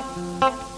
Thank you.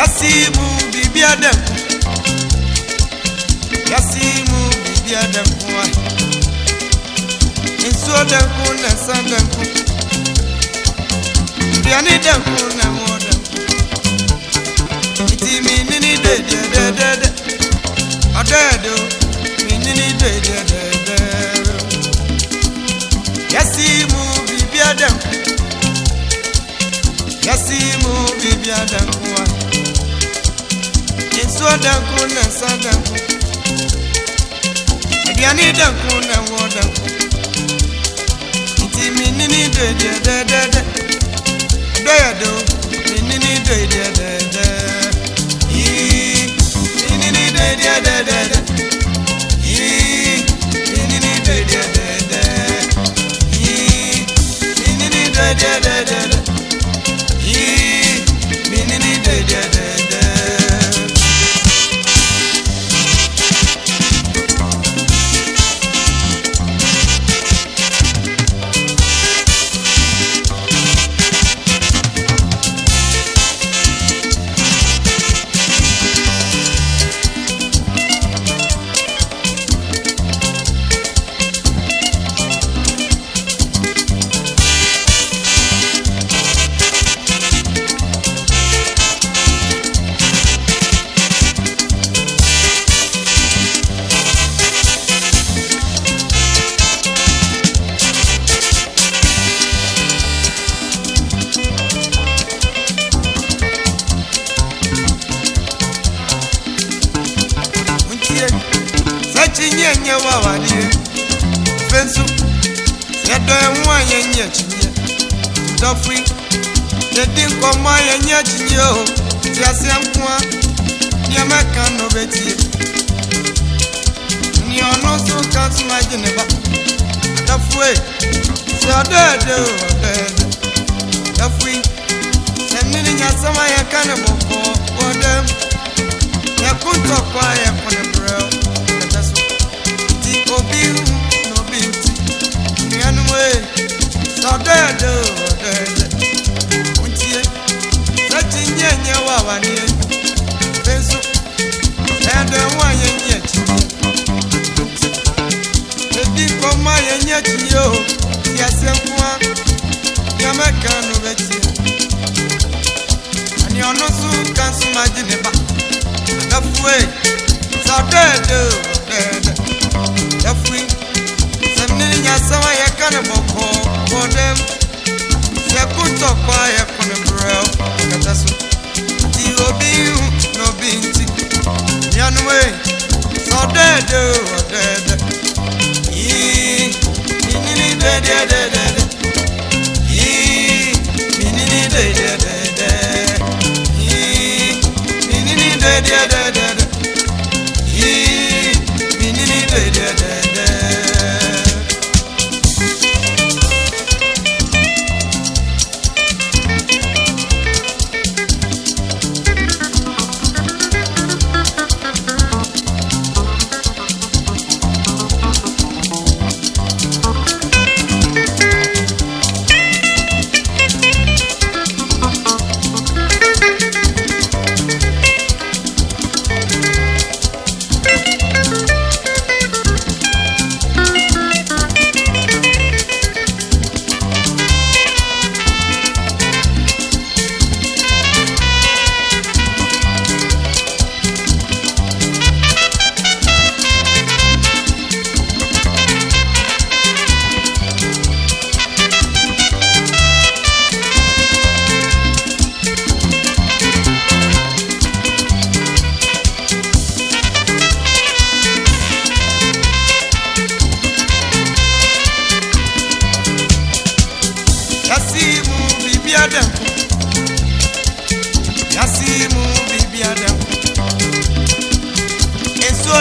yasimu bibi adam yasimu bibi adam wa nsuo danku na nsa danku nduane danku na mmoɔ danku nti menini dɛdɛdɛdɛdɛ ɔdɛɛdo menini dɛdɛdɛdɛdɛ yasimu bibi adam yasimu bibi adam wa nsuo danko na nsa danko aduane danko na wɔ danko nti menini dɔe deɛ dɛɛdɛɛdɛ dɔyɛ do menini dɔe deɛ dɛɛdɛɛ nye wa waliye fensu yɛdɔ ɛho a yɛnyɛ kyinyeɛ dɔfri yɛdi nkɔmmɔ a yɛnyɛ kyinyeɛ o tiaseɛ nko a nneɛmɛka no bɛtie neɛ ɔno so ka so agye ne ba dɔfroe sɛ ɔdɛɛdɛ o ɔdɛɛdɛ dɔfri ɛne ne nyasɛm a yɛka ne bɔkɔɔ bɔdɛm yɛko ntɔkɔ a yɛko ne berɛ tɔdɛɛdɛ ɔdɛɛdɛ ŋutie sɛti nyɛ nyɛ wa wa nie fenso ɛdɛ wa yɛ nyɛ tie ebi kɔma yɛ ani ɔno so kan so ma gye ne ba ɛfue tɔdɛɛdɛ ɔdɛɛdɛ ɛfue sɛmini yeah, yeah.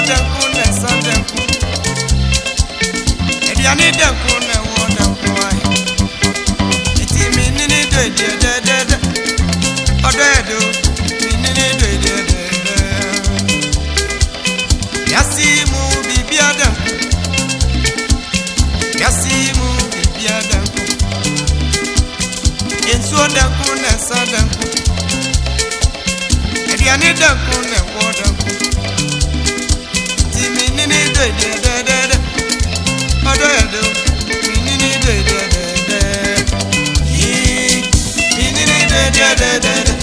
dẹ̀kun lẹ̀sán dẹ̀kun èdè àní dẹ̀kun lẹ̀wọ̀ dẹ̀kun ayé ètí mi níní dò èdè ẹ̀dẹ́dẹ́dẹ́ ọdọ ẹ̀dọ́ mi níní dò èdè ẹ̀dẹ́dẹ́ yasi mu bìbí àdẹ̀kun yasi mu bìbí àdẹ̀kun ètò dẹ̀kun lẹ̀sán dẹ̀kun èdè àní dẹ̀kun lẹ̀wọ̀ dẹ̀kun. da da da